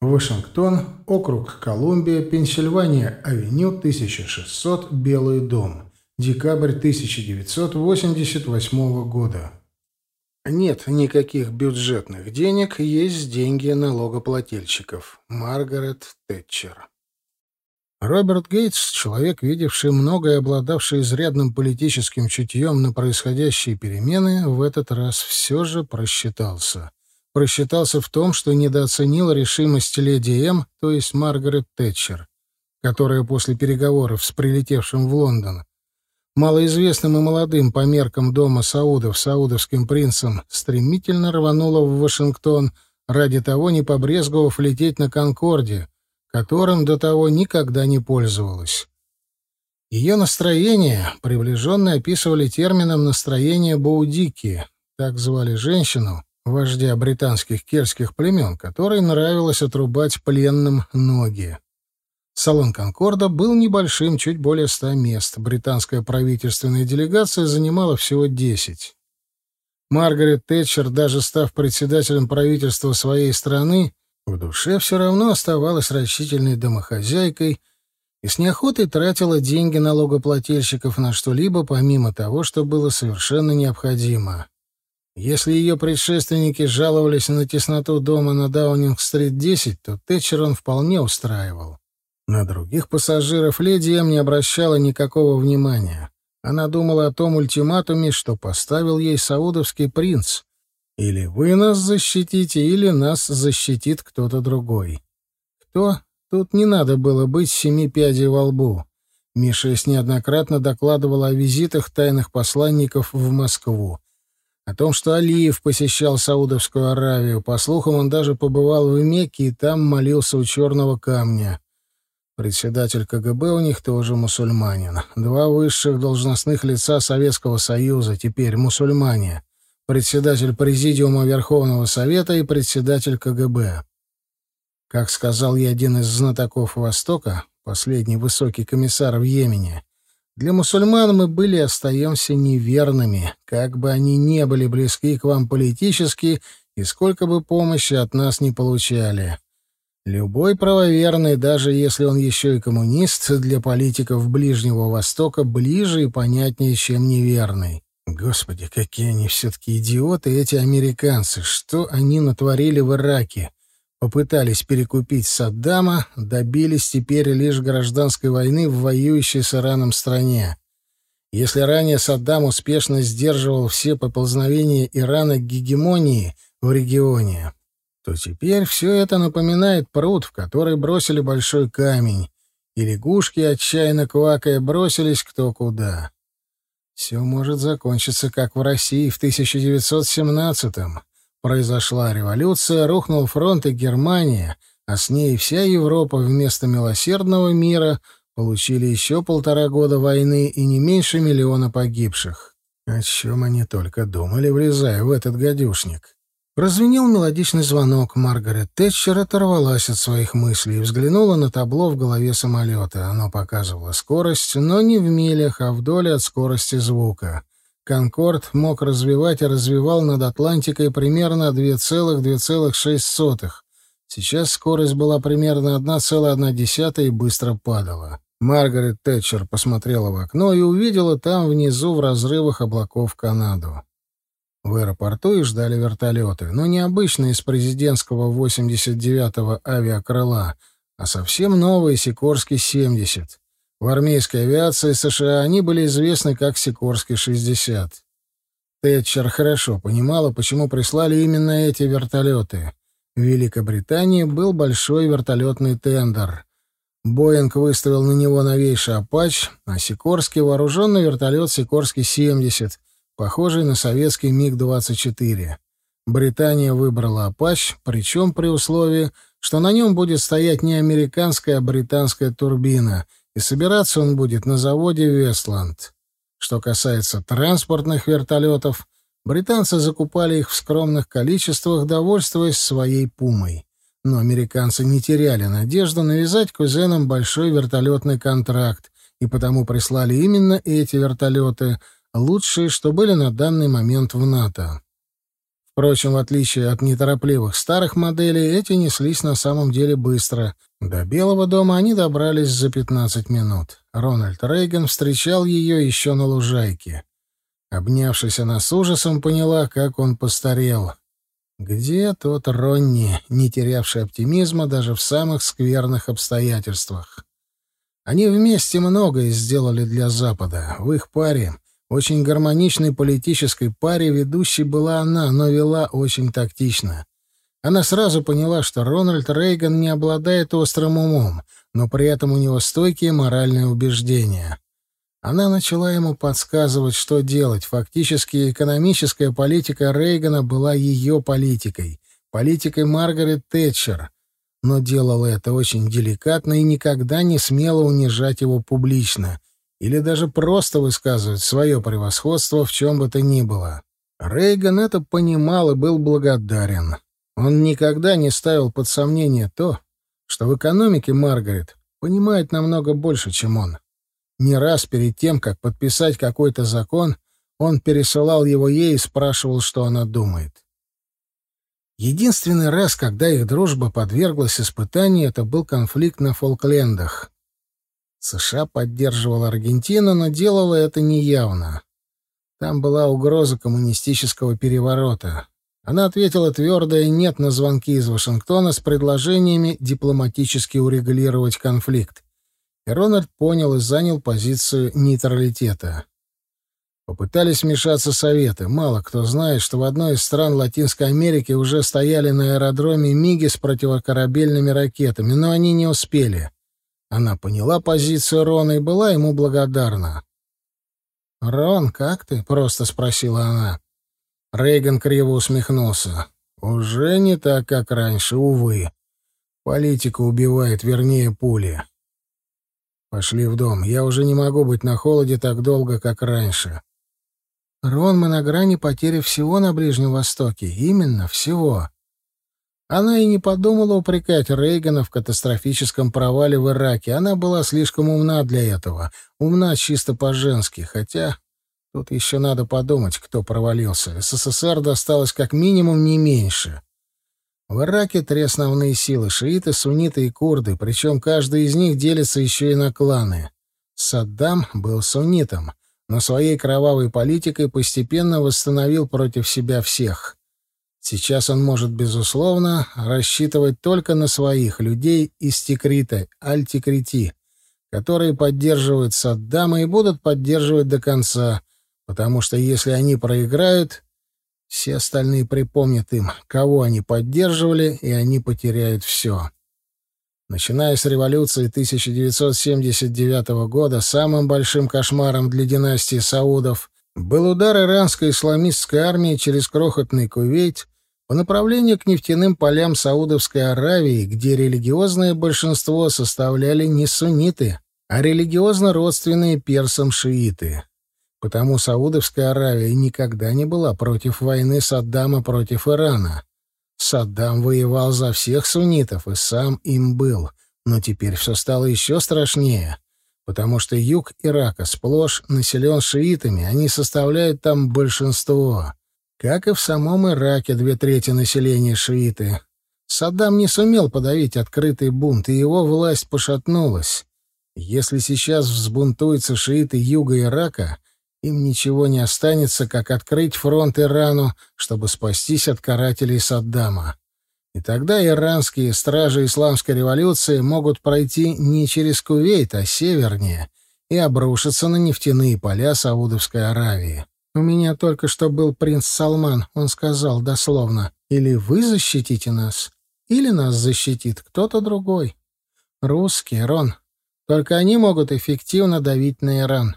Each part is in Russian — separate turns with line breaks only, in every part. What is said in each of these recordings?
Вашингтон, округ Колумбия, Пенсильвания, авеню 1600, Белый дом. Декабрь 1988 года. Нет никаких бюджетных денег, есть деньги налогоплательщиков. Маргарет Тэтчер. Роберт Гейтс, человек, видевший многое, обладавший изрядным политическим чутьем на происходящие перемены, в этот раз все же просчитался. Просчитался в том, что недооценил решимость леди М, то есть Маргарет Тэтчер, которая после переговоров с прилетевшим в Лондон малоизвестным и молодым по меркам дома Саудов саудовским принцем, стремительно рванула в Вашингтон, ради того не побрезговав лететь на «Конкорде», которым до того никогда не пользовалась. Ее настроение приближенные описывали термином «настроение Боудики», так звали женщину, вождя британских кельтских племен, которой нравилось отрубать пленным ноги. Салон «Конкорда» был небольшим, чуть более ста мест. Британская правительственная делегация занимала всего десять. Маргарет Тэтчер, даже став председателем правительства своей страны, в душе все равно оставалась рачительной домохозяйкой и с неохотой тратила деньги налогоплательщиков на что-либо, помимо того, что было совершенно необходимо. Если ее предшественники жаловались на тесноту дома на Даунинг-стрит 10, то Тэтчер он вполне устраивал. На других пассажиров леди М не обращала никакого внимания. Она думала о том ультиматуме, что поставил ей саудовский принц. Или вы нас защитите, или нас защитит кто-то другой. Кто? Тут не надо было быть семи пядей во лбу. Миша неоднократно докладывала о визитах тайных посланников в Москву. О том, что Алиев посещал Саудовскую Аравию. По слухам, он даже побывал в Мекке и там молился у черного камня. Председатель КГБ у них тоже мусульманин. Два высших должностных лица Советского Союза теперь мусульмане. Председатель Президиума Верховного Совета и председатель КГБ. Как сказал я один из знатоков Востока, последний высокий комиссар в Йемене, для мусульман мы были и остаемся неверными, как бы они не были близки к вам политически и сколько бы помощи от нас не получали. Любой правоверный, даже если он еще и коммунист, для политиков Ближнего Востока ближе и понятнее, чем неверный. Господи, какие они все-таки идиоты, эти американцы! Что они натворили в Ираке? Попытались перекупить Саддама, добились теперь лишь гражданской войны в воюющей с Ираном стране. Если ранее Саддам успешно сдерживал все поползновения Ирана к гегемонии в регионе, то теперь все это напоминает пруд, в который бросили большой камень, и лягушки, отчаянно квакая, бросились кто куда. Все может закончиться, как в России в 1917-м. Произошла революция, рухнул фронт и Германия, а с ней вся Европа вместо милосердного мира получили еще полтора года войны и не меньше миллиона погибших. О чем они только думали, влезая в этот гадюшник. Прозвенел мелодичный звонок. Маргарет Тэтчер оторвалась от своих мыслей и взглянула на табло в голове самолета. Оно показывало скорость, но не в милях, а вдоль от скорости звука. «Конкорд» мог развивать и развивал над Атлантикой примерно 2,2,6. Сейчас скорость была примерно 1,1 и быстро падала. Маргарет Тэтчер посмотрела в окно и увидела там внизу в разрывах облаков Канаду. В аэропорту и ждали вертолеты, но не обычные из президентского 89-го авиакрыла, а совсем новые Сикорский-70. В армейской авиации США они были известны как Сикорский-60. Тэтчер хорошо понимала, почему прислали именно эти вертолеты. В Великобритании был большой вертолетный тендер. Боинг выставил на него новейший «Апач», а Сикорский — вооруженный вертолет «Сикорский-70», похожий на советский МиГ-24. Британия выбрала «Апач», причем при условии, что на нем будет стоять не американская, а британская турбина, и собираться он будет на заводе «Вестланд». Что касается транспортных вертолетов, британцы закупали их в скромных количествах, довольствуясь своей «Пумой». Но американцы не теряли надежду навязать кузенам большой вертолетный контракт, и потому прислали именно эти вертолеты — лучшие, что были на данный момент в НАТО. Впрочем, в отличие от неторопливых старых моделей, эти неслись на самом деле быстро. До Белого дома они добрались за 15 минут. Рональд Рейган встречал ее еще на лужайке. Обнявшись, она с ужасом поняла, как он постарел. Где тот Ронни, не терявший оптимизма даже в самых скверных обстоятельствах? Они вместе многое сделали для Запада. В их паре, очень гармоничной политической паре, ведущей была она, но вела очень тактично. Она сразу поняла, что Рональд Рейган не обладает острым умом, но при этом у него стойкие моральные убеждения. Она начала ему подсказывать, что делать. Фактически экономическая политика Рейгана была ее политикой, политикой Маргарет Тэтчер, но делала это очень деликатно и никогда не смела унижать его публично или даже просто высказывать свое превосходство в чем бы то ни было. Рейган это понимал и был благодарен. Он никогда не ставил под сомнение то, что в экономике Маргарет понимает намного больше, чем он. Не раз перед тем, как подписать какой-то закон, он пересылал его ей и спрашивал, что она думает. Единственный раз, когда их дружба подверглась испытанию, это был конфликт на Фолклендах. США поддерживала Аргентину, но делала это неявно. Там была угроза коммунистического переворота. Она ответила твердое «нет» на звонки из Вашингтона с предложениями дипломатически урегулировать конфликт. И Рональд понял и занял позицию нейтралитета. Попытались вмешаться Советы. Мало кто знает, что в одной из стран Латинской Америки уже стояли на аэродроме МиГи с противокорабельными ракетами, но они не успели. Она поняла позицию Рона и была ему благодарна. «Рон, как ты?» — просто спросила она. Рейган криво усмехнулся. «Уже не так, как раньше, увы. Политика убивает, вернее, пули. Пошли в дом. Я уже не могу быть на холоде так долго, как раньше». «Рон, мы на грани потери всего на Ближнем Востоке. Именно, всего». Она и не подумала упрекать Рейгана в катастрофическом провале в Ираке. Она была слишком умна для этого. Умна чисто по-женски, хотя Тут еще надо подумать, кто провалился. СССР досталось как минимум не меньше. В Ираке три основные силы — шииты, сунниты и курды, причем каждый из них делится еще и на кланы. Саддам был суннитом, но своей кровавой политикой постепенно восстановил против себя всех. Сейчас он может, безусловно, рассчитывать только на своих людей из Тикрита, Аль-Тикрити, которые поддерживают Саддама и будут поддерживать до конца — потому что если они проиграют, все остальные припомнят им, кого они поддерживали, и они потеряют все. Начиная с революции 1979 года, самым большим кошмаром для династии Саудов был удар иранской исламистской армии через крохотный Кувейт по направлению к нефтяным полям Саудовской Аравии, где религиозное большинство составляли не сунниты, а религиозно родственные персам шииты. Потому Саудовская Аравия никогда не была против войны Саддама против Ирана. Саддам воевал за всех суннитов и сам им был. Но теперь все стало еще страшнее, потому что юг Ирака сплошь населен шиитами, они составляют там большинство. Как и в самом Ираке две трети населения шииты. Саддам не сумел подавить открытый бунт, и его власть пошатнулась. Если сейчас взбунтуются шииты юга Ирака — им ничего не останется, как открыть фронт Ирану, чтобы спастись от карателей Саддама. И тогда иранские стражи исламской революции могут пройти не через Кувейт, а севернее, и обрушиться на нефтяные поля Саудовской Аравии. «У меня только что был принц Салман», — он сказал дословно, «или вы защитите нас, или нас защитит кто-то другой. Русские, Рон. Только они могут эффективно давить на Иран.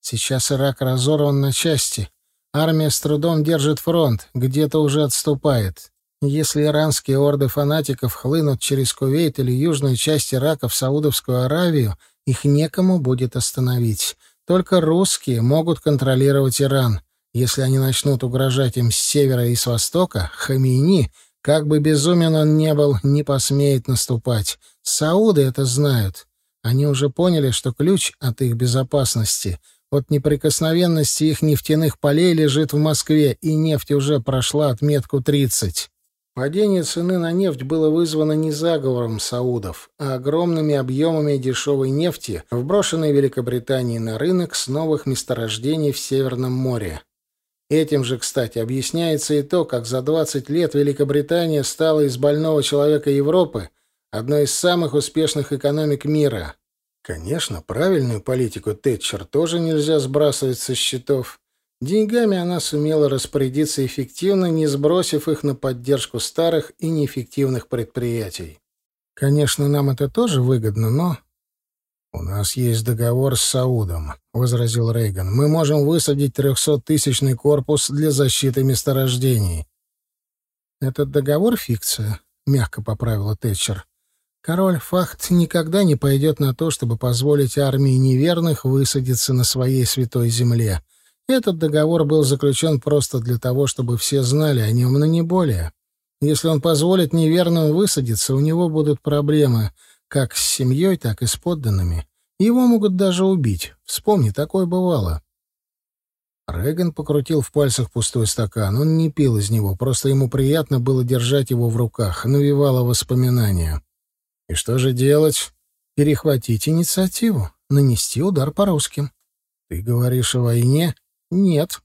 Сейчас Ирак разорван на части. Армия с трудом держит фронт, где-то уже отступает. Если иранские орды фанатиков хлынут через Кувейт или южную часть Ирака в Саудовскую Аравию, их некому будет остановить. Только русские могут контролировать Иран. Если они начнут угрожать им с севера и с востока, Хамини, как бы безумен он не был, не посмеет наступать. Сауды это знают. Они уже поняли, что ключ от их безопасности от неприкосновенности их нефтяных полей лежит в Москве, и нефть уже прошла отметку 30. Падение цены на нефть было вызвано не заговором саудов, а огромными объемами дешевой нефти, вброшенной Великобританией на рынок с новых месторождений в Северном море. Этим же, кстати, объясняется и то, как за 20 лет Великобритания стала из больного человека Европы одной из самых успешных экономик мира. Конечно, правильную политику Тэтчер тоже нельзя сбрасывать со счетов. Деньгами она сумела распорядиться эффективно, не сбросив их на поддержку старых и неэффективных предприятий. Конечно, нам это тоже выгодно, но... «У нас есть договор с Саудом», — возразил Рейган. «Мы можем высадить трехсоттысячный корпус для защиты месторождений». «Этот договор — фикция», — мягко поправила Тэтчер. «Король Фахт никогда не пойдет на то, чтобы позволить армии неверных высадиться на своей святой земле. Этот договор был заключен просто для того, чтобы все знали о нем, но не более. Если он позволит неверным высадиться, у него будут проблемы как с семьей, так и с подданными. Его могут даже убить. Вспомни, такое бывало. Реган покрутил в пальцах пустой стакан. Он не пил из него, просто ему приятно было держать его в руках, навевало воспоминания. И что же делать? Перехватить инициативу, нанести удар по русским. Ты говоришь о войне? «Нет».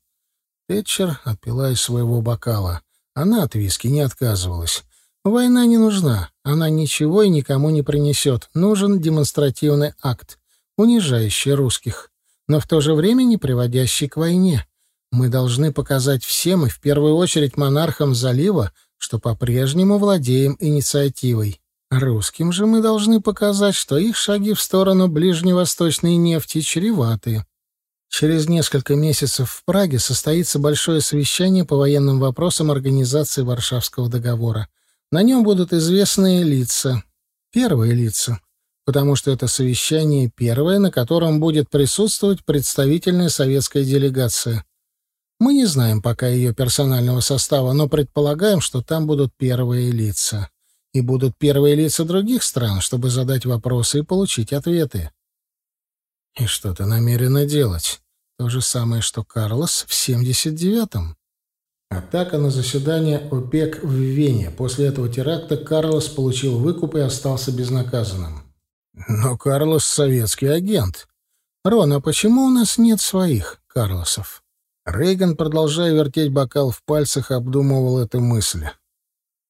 Тэтчер отпила из своего бокала. Она от виски не отказывалась. «Война не нужна. Она ничего и никому не принесет. Нужен демонстративный акт, унижающий русских, но в то же время не приводящий к войне. Мы должны показать всем, и в первую очередь монархам залива, что по-прежнему владеем инициативой. Русским же мы должны показать, что их шаги в сторону ближневосточной нефти чреваты. Через несколько месяцев в Праге состоится большое совещание по военным вопросам организации Варшавского договора. На нем будут известные лица. Первые лица. Потому что это совещание первое, на котором будет присутствовать представительная советская делегация. Мы не знаем пока ее персонального состава, но предполагаем, что там будут первые лица. И будут первые лица других стран, чтобы задать вопросы и получить ответы. И что ты намерена делать? То же самое, что Карлос в 79-м. Атака на заседание ОПЕК в Вене. После этого теракта Карлос получил выкуп и остался безнаказанным. Но Карлос — советский агент. Рон, а почему у нас нет своих Карлосов? Рейган, продолжая вертеть бокал в пальцах, обдумывал эту мысль.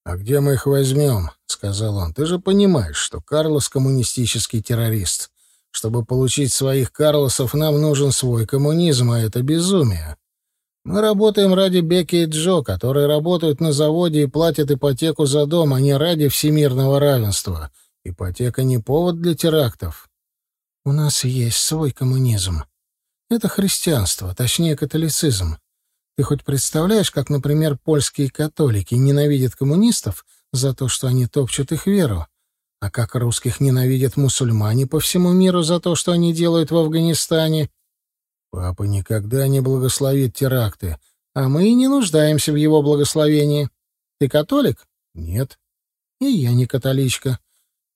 «А где мы их возьмем?» — сказал он. «Ты же понимаешь, что Карлос — коммунистический террорист. Чтобы получить своих Карлосов, нам нужен свой коммунизм, а это безумие. Мы работаем ради Бекки и Джо, которые работают на заводе и платят ипотеку за дом, а не ради всемирного равенства. Ипотека не повод для терактов. У нас есть свой коммунизм. Это христианство, точнее католицизм. Ты хоть представляешь, как, например, польские католики ненавидят коммунистов за то, что они топчут их веру? А как русских ненавидят мусульмане по всему миру за то, что они делают в Афганистане? Папа никогда не благословит теракты, а мы и не нуждаемся в его благословении. Ты католик? Нет. И я не католичка.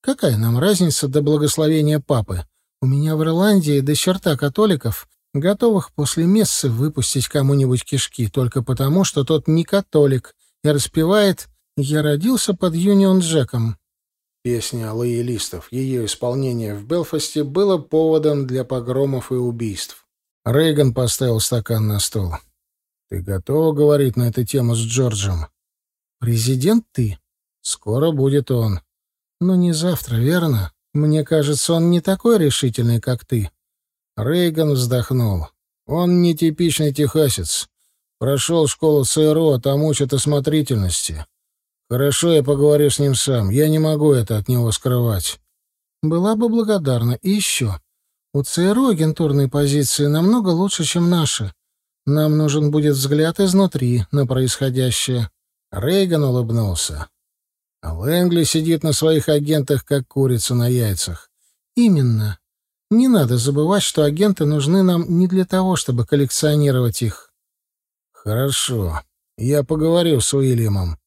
Какая нам разница до благословения папы? У меня в Ирландии до черта католиков, готовых после мессы выпустить кому-нибудь кишки только потому, что тот не католик и распевает «Я родился под Юнион Джеком». Песня лоялистов, ее исполнение в Белфасте было поводом для погромов и убийств. Рейган поставил стакан на стол. «Ты готова говорить на эту тему с Джорджем?» «Президент ты. Скоро будет он. Но не завтра, верно? Мне кажется, он не такой решительный, как ты». Рейган вздохнул. «Он не типичный техасец. Прошел школу ЦРУ, а там учат осмотрительности. «Хорошо, я поговорю с ним сам. Я не могу это от него скрывать». «Была бы благодарна. И еще. У ЦРУ агентурные позиции намного лучше, чем наши. Нам нужен будет взгляд изнутри на происходящее». Рейган улыбнулся. А Лэнгли сидит на своих агентах, как курица на яйцах. «Именно. Не надо забывать, что агенты нужны нам не для того, чтобы коллекционировать их». «Хорошо. Я поговорю с Уильямом.